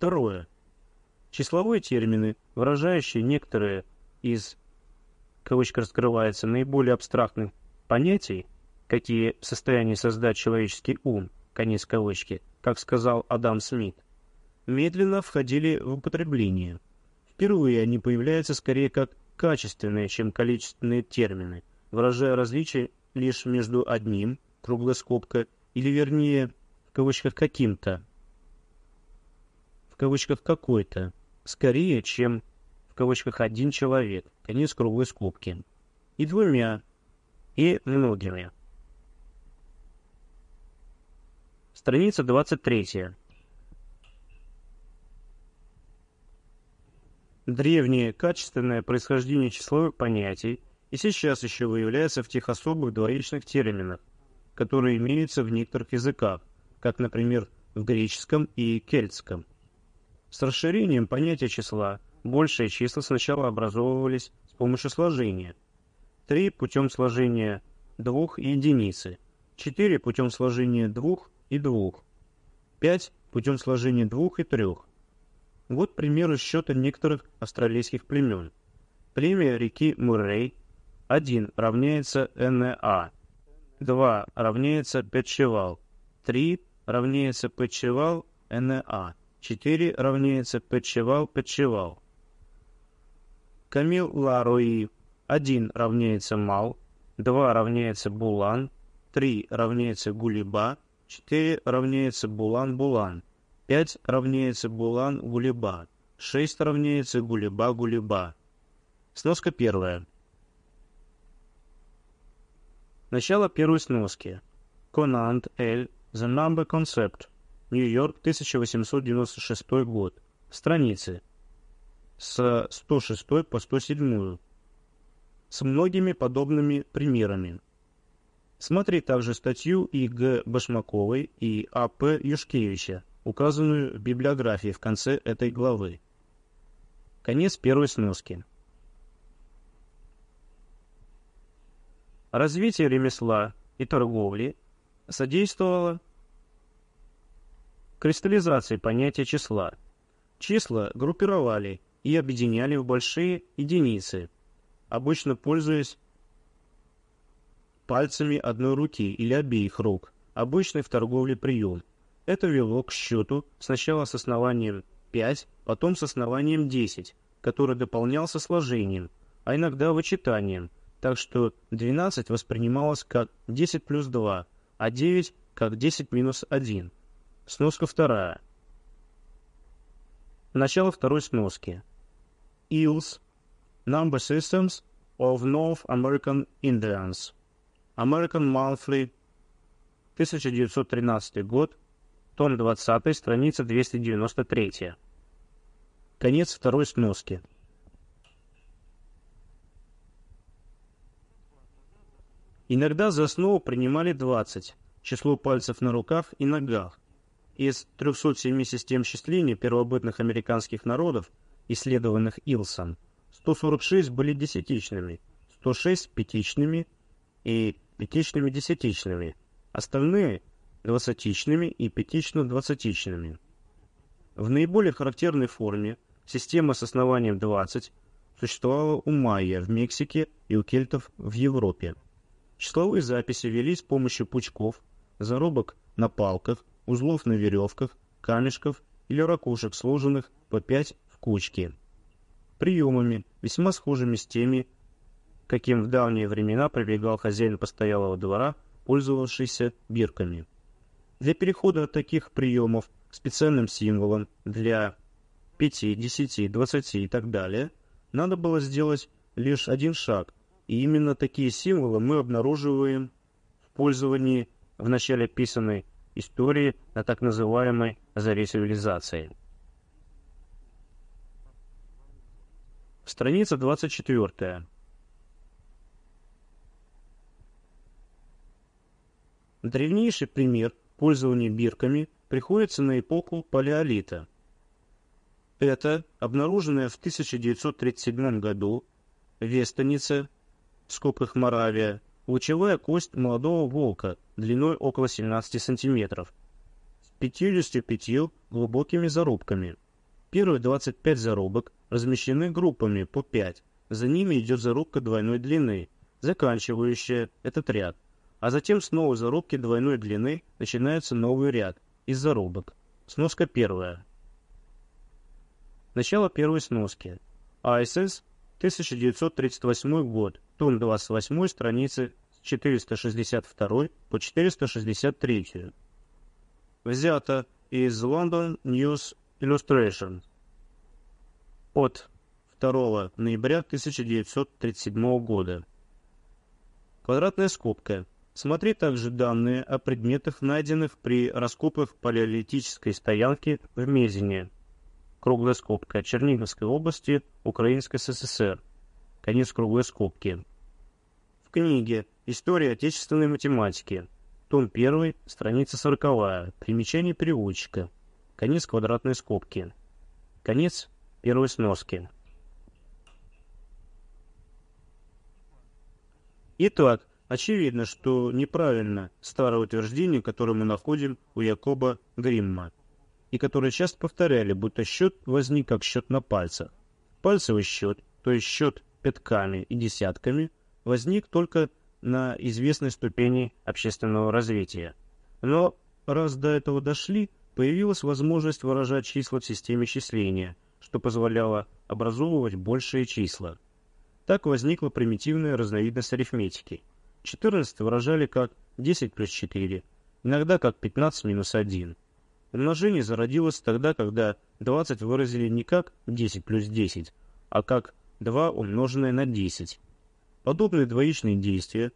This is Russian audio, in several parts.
Второе. Числовые термины, выражающие некоторые из, кавычка раскрывается, наиболее абстрактных понятий, какие в состоянии создать человеческий ум, конец кавычки, как сказал Адам Смит, медленно входили в употребление. Впервые они появляются скорее как качественные, чем количественные термины, выражая различия лишь между одним, круглая скобка, или вернее, в кавычках каким-то, кавычках какой-то, скорее, чем в кавычках один человек, конец круглой скобки, и двумя, и многими. Страница 23. Древнее качественное происхождение числовых понятий и сейчас еще выявляется в тех особых двоичных терминах, которые имеются в некоторых языках, как, например, в греческом и кельтском. С расширением понятия числа большие числа сначала образовывались с помощью сложения. Три путем сложения двух и единицы, четыре путем сложения двух и двух, пять путем сложения двух и трех. Вот примеры счета некоторых австралийских племен. Племя реки Муррей 1 равняется НА, 2 равняется Петчевал, 3 равняется Петчевал НА, 4 равняется Петчевал Петчевал. Камил Ларуи 1 равняется Мал, 2 равняется Булан, 3 равняется Гулиба, 4 равняется Булан-Булан, 5 равняется Булан-Гулиба, 6 равняется Гулиба-Гулиба. Сноска первая. Начало первой сноски. Конант Л. The Number Concept. Нью-Йорк, 1896 год. Страницы. С 106 по 107. С многими подобными примерами. Смотри также статью И. Г. Башмаковой и А. П. Юшкевича, указанную в библиографии в конце этой главы. Конец первой сноски. Развитие ремесла и торговли содействовало кристаллизации понятия числа. Числа группировали и объединяли в большие единицы, обычно пользуясь пальцами одной руки или обеих рук, обычный в торговле прием. Это вело к счету сначала с основанием 5, потом с основанием 10, который дополнялся сложением, а иногда вычитанием, так что 12 воспринималось как 10 плюс 2, а 9 как 10 минус 1. Сноска вторая. Начало второй сноски. ILS Number Systems of North American Indians American Monthly, 1913 год, том 20, страница 293. Конец второй сноски. Иногда за основу принимали 20, число пальцев на руках и ногах. Из 307 систем счисления первобытных американских народов, исследованных Илсон, 146 были десятичными, 106 пятичными и пятичными-десятичными, остальные – двадцатичными и пятично-двадцатичными. В наиболее характерной форме система с основанием 20 существовала у майя в Мексике и у кельтов в Европе. Числовые записи велись с помощью пучков, зарубок на палках, узлов на веревках, камешков или ракушек, сложенных по пять в кучки. Приемами, весьма схожими с теми, каким в давние времена прибегал хозяин постоялого двора, пользовавшийся бирками. Для перехода от таких приемов к специальным символам для 5, 10, 20 и так далее, надо было сделать лишь один шаг, и именно такие символы мы обнаруживаем в пользовании в начале писанной истории на так называемой заре цивилизации. Страница 24. Древнейший пример пользования бирками приходится на эпоху палеолита. Это обнаруженная в 1937 году в Вестонице, в скобках Моравия, лучевая кость молодого волка длиной около 17 сантиметров с 55 глубокими зарубками. Первые 25 зарубок размещены группами по 5. За ними идет зарубка двойной длины, заканчивающая этот ряд. А затем снова зарубки двойной длины начинается новый ряд из зарубок. Сноска первая. Начало первой сноски. АСС, 1938 год, том 28, страницы 462 по 463. Взято из London News Illustration от 2 ноября 1937 года. Квадратная скобка. Смотри также данные о предметах, найденных при раскопах палеолитической стоянки в Мезине. Круглая скобка. Черниговской области, Украинской СССР. Конец круглой скобки. В книге «История отечественной математики». Том 1, страница 40. Примечание переводчика. Конец квадратной скобки. Конец первой сноски. Итак, очевидно, что неправильно старое утверждение, которое мы находим у Якоба Гримма, и которое часто повторяли, будто счет возник как счет на пальцах. Пальцевый счет, то есть счет пятками и десятками, возник только на известной ступени общественного развития. Но раз до этого дошли, появилась возможность выражать числа в системе числения, что позволяло образовывать большие числа. Так возникла примитивная разновидность арифметики. 14 выражали как 10 плюс 4, иногда как 15 минус 1. Умножение зародилось тогда, когда 20 выразили не как 10 плюс 10, а как 2 умноженное на 10. Подобные двоичные действия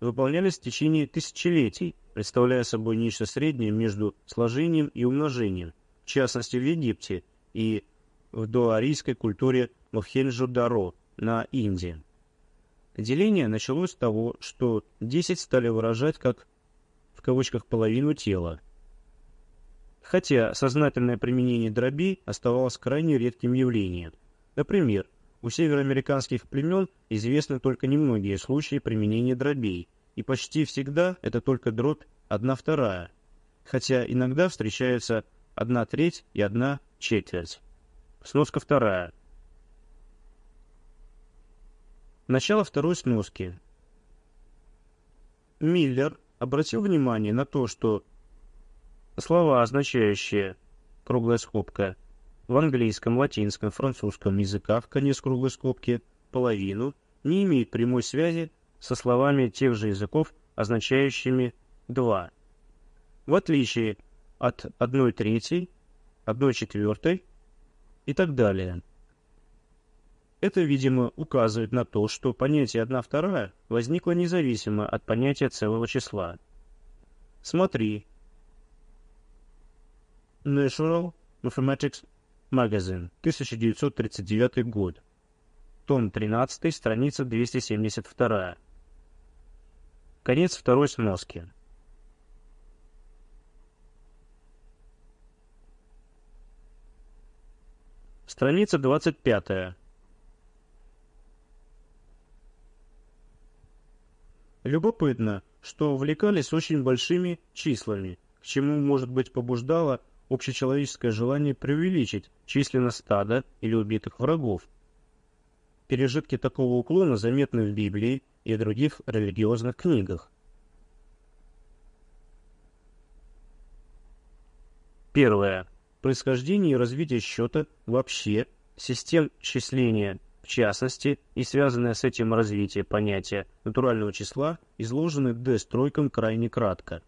выполнялись в течение тысячелетий, представляя собой нечто среднее между сложением и умножением, в частности в Египте и в доарийской культуре Мохенджо-Даро на Индии. Деление началось с того, что 10 стали выражать как в кавычках половину тела. Хотя сознательное применение дробей оставалось крайне редким явлением. Например, у североамериканских племен известны только немногие случаи применения дробей, и почти всегда это только дробь 1 вторая, хотя иногда встречаются 1 треть и 1 четверть. Сноска вторая. Начало второй сноски. Миллер обратил внимание на то, что слова, означающие круглая скобка, в английском, латинском, французском языках, конец круглой скобки, половину, не имеют прямой связи со словами тех же языков, означающими два. В отличие от одной третьей, одной четвертой и так далее. Это, видимо, указывает на то, что понятие «одна вторая» возникло независимо от понятия целого числа. Смотри. National Mathematics Магазин, 1939 год. Том 13, страница 272. Конец второй сноски. Страница 25. Любопытно, что увлекались очень большими числами, к чему, может быть, побуждало общечеловеческое желание преувеличить численность стада или убитых врагов. Пережитки такого уклона заметны в Библии и других религиозных книгах. Первое. Происхождение и развитие счета вообще, систем числения в частности и связанное с этим развитие понятия натурального числа изложены D-стройком крайне кратко.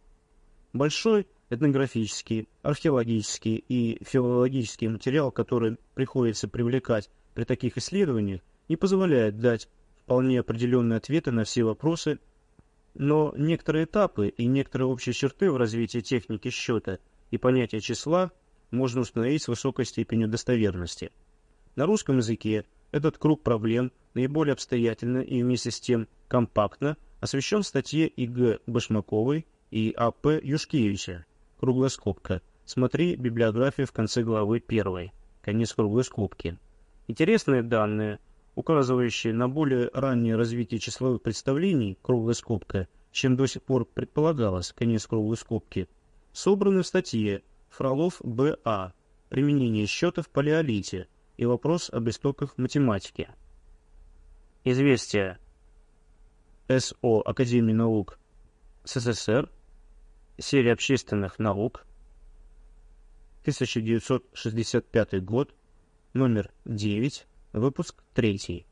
Большой этнографический, археологический и филологический материал, который приходится привлекать при таких исследованиях, не позволяет дать вполне определенные ответы на все вопросы, но некоторые этапы и некоторые общие черты в развитии техники счета и понятия числа можно установить с высокой степенью достоверности. На русском языке этот круг проблем наиболее обстоятельно и вместе с тем компактно освещен в статье И.Г. Башмаковой и А.П. Юшкевича круглая скобка. Смотри библиографию в конце главы 1. Конец круглой скобки. Интересные данные, указывающие на более раннее развитие числовых представлений, круглая скобка, чем до сих пор предполагалось, конец круглой скобки, собраны в статье Фролов Б.А. Применение счета в палеолите и вопрос об истоках математики. Известия СО Академии наук СССР, серия общественных наук, 1965 год, номер 9, выпуск 3.